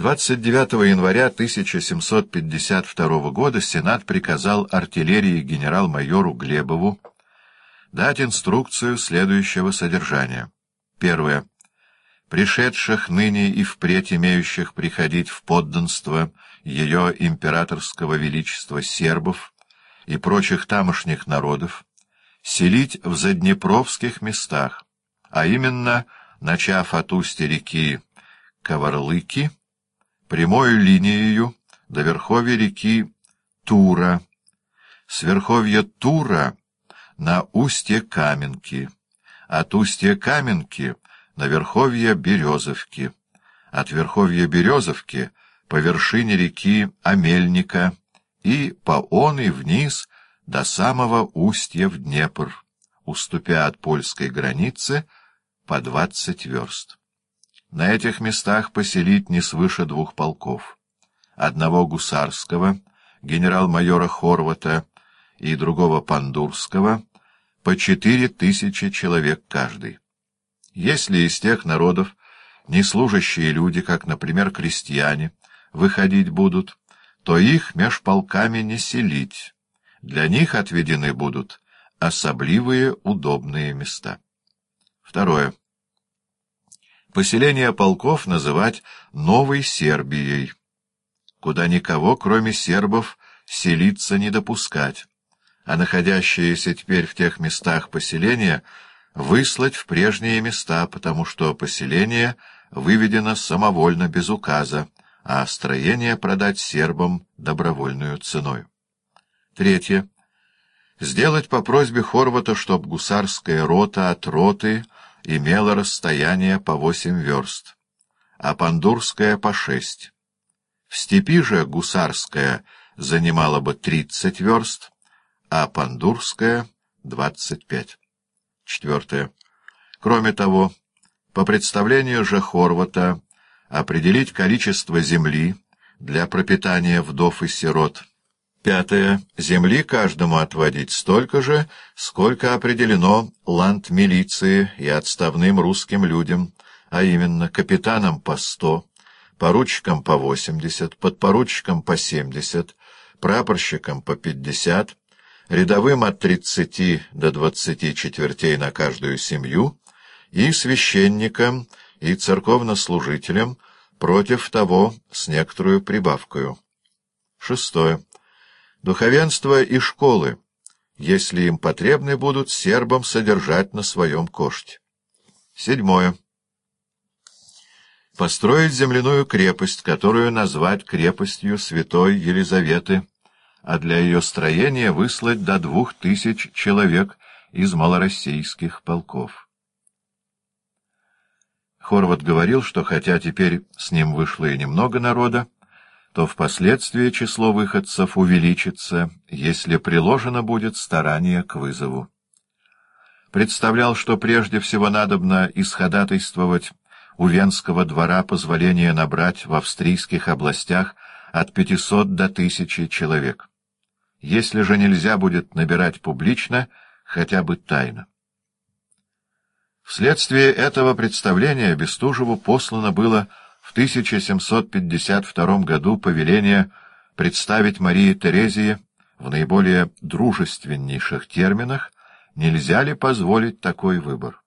29 января 1752 года Сенат приказал артиллерии генерал-майору Глебову дать инструкцию следующего содержания. Первое. Пришедших ныне и впредь имеющих приходить в подданство ее императорского величества сербов и прочих тамошних народов, селить в заднепровских местах, а именно, начав от устья реки Коварлыки, прямой линией до верховья реки Тура, с верховья Тура на устье Каменки, от устья Каменки на верховье Березовки, от верховья Березовки по вершине реки Амельника и по он и вниз до самого устья в Днепр, уступя от польской границы по двадцать верст. На этих местах поселить не свыше двух полков. Одного гусарского, генерал-майора Хорвата, и другого пандурского, по четыре тысячи человек каждый. Если из тех народов неслужащие люди, как, например, крестьяне, выходить будут, то их меж полками не селить. Для них отведены будут особливые удобные места. Второе. Поселение полков называть Новой Сербией, куда никого, кроме сербов, селиться не допускать а находящиеся теперь в тех местах поселения выслать в прежние места, потому что поселение выведено самовольно без указа, а строение продать сербам добровольную ценой. Третье. Сделать по просьбе Хорвата, чтоб гусарская рота от роты имела расстояние по восемь верст, а пандурская — по шесть. В степи же гусарская занимала бы тридцать верст, а Пандурская — двадцать пять. Четвертое. Кроме того, по представлению же Хорвата, определить количество земли для пропитания вдов и сирот. Пятое. Земли каждому отводить столько же, сколько определено ланд-милиции и отставным русским людям, а именно капитанам по сто, поручикам по восемьдесят, подпоручикам по семьдесят, прапорщикам по пятьдесят, рядовым от тридцати до двадцати четвертей на каждую семью и священникам и церковнослужителям против того с некоторую прибавкою. Шестое. Духовенство и школы, если им потребны будут, сербам содержать на своем коште. Седьмое. Построить земляную крепость, которую назвать крепостью святой Елизаветы, а для ее строения выслать до двух тысяч человек из малороссийских полков. Хорват говорил, что хотя теперь с ним вышло и немного народа, то впоследствии число выходцев увеличится, если приложено будет старание к вызову. Представлял, что прежде всего надобно исходатайствовать у Венского двора позволение набрать в австрийских областях от пятисот до тысячи человек если же нельзя будет набирать публично, хотя бы тайно. Вследствие этого представления Бестужеву послано было в 1752 году повеление представить Марии Терезии в наиболее дружественнейших терминах, нельзя ли позволить такой выбор.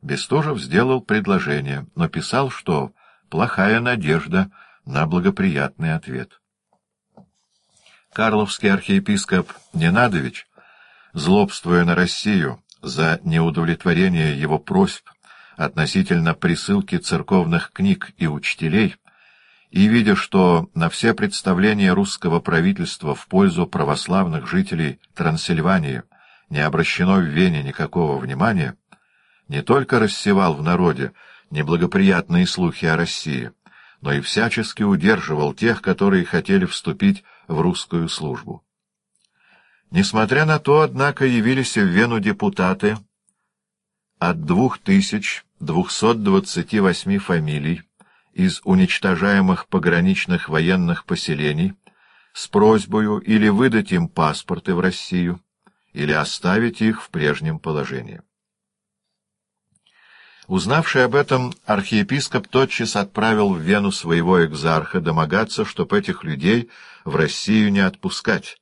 Бестужев сделал предложение, но писал, что плохая надежда на благоприятный ответ. Карловский архиепископ Ненадович, злобствуя на Россию за неудовлетворение его просьб относительно присылки церковных книг и учителей, и, видя, что на все представления русского правительства в пользу православных жителей Трансильвании не обращено в Вене никакого внимания, не только рассевал в народе неблагоприятные слухи о России, но и всячески удерживал тех, которые хотели вступить в русскую службу. Несмотря на то, однако, явились в Вену депутаты от двух тысяч двухсот двадцати восьми фамилий из уничтожаемых пограничных военных поселений с просьбою или выдать им паспорты в Россию, или оставить их в прежнем положении. Узнавший об этом, архиепископ тотчас отправил в Вену своего экзарха домогаться, чтоб этих людей в Россию не отпускать,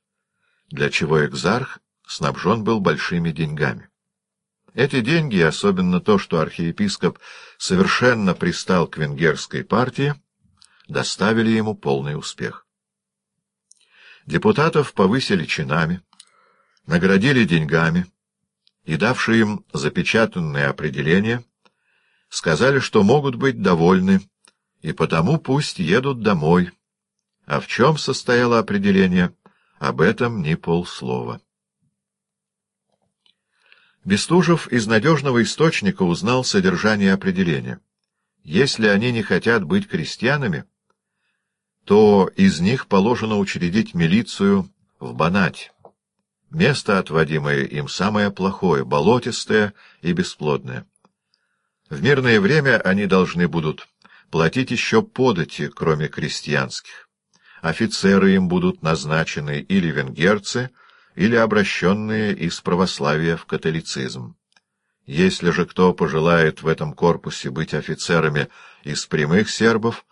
для чего экзарх снабжен был большими деньгами. Эти деньги, особенно то, что архиепископ совершенно пристал к венгерской партии, доставили ему полный успех. Депутатов повысили чинами, наградили деньгами и, давшие им запечатанное определение, сказали, что могут быть довольны, и потому пусть едут домой. А в чем состояло определение, об этом ни полслова. Бестужев из надежного источника узнал содержание определения. Если они не хотят быть крестьянами, то из них положено учредить милицию в Банате. Место, отводимое им, самое плохое, болотистое и бесплодное. В мирное время они должны будут платить еще подати, кроме крестьянских. Офицеры им будут назначены или венгерцы, или обращенные из православия в католицизм. Если же кто пожелает в этом корпусе быть офицерами из прямых сербов,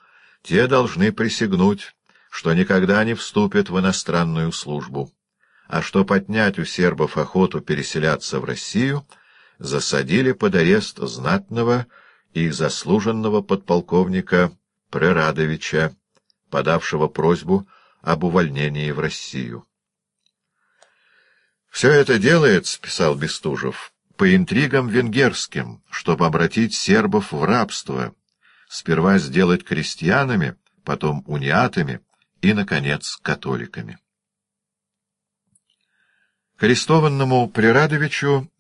те должны присягнуть, что никогда не вступят в иностранную службу, а что поднять у сербов охоту переселяться в Россию, засадили под арест знатного и заслуженного подполковника Прерадовича, подавшего просьбу об увольнении в Россию. «Все это делается, — писал Бестужев, — по интригам венгерским, чтобы обратить сербов в рабство, сперва сделать крестьянами, потом униатами и, наконец, католиками. К Прирадовичу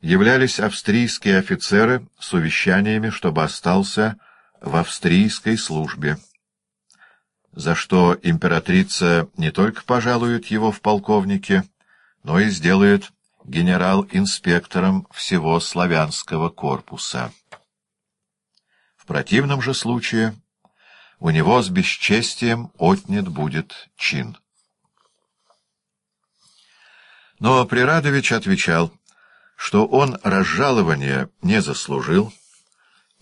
являлись австрийские офицеры с увещаниями, чтобы остался в австрийской службе, за что императрица не только пожалует его в полковнике, но и сделает генерал-инспектором всего славянского корпуса. В противном же случае у него с бесчестием отнят будет чин. Но Прирадович отвечал, что он разжалования не заслужил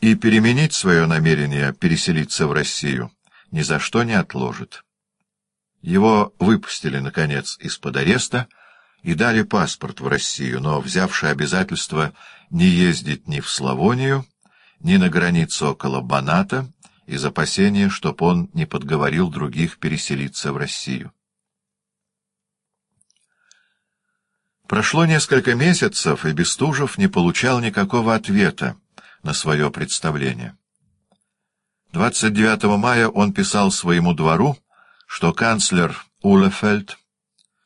и переменить свое намерение переселиться в Россию ни за что не отложит. Его выпустили, наконец, из-под ареста и дали паспорт в Россию, но взявши обязательство не ездить ни в Славонию, ни на границу около Баната, из опасения, чтоб он не подговорил других переселиться в Россию. Прошло несколько месяцев, и Бестужев не получал никакого ответа на свое представление. 29 мая он писал своему двору, что канцлер Улефельд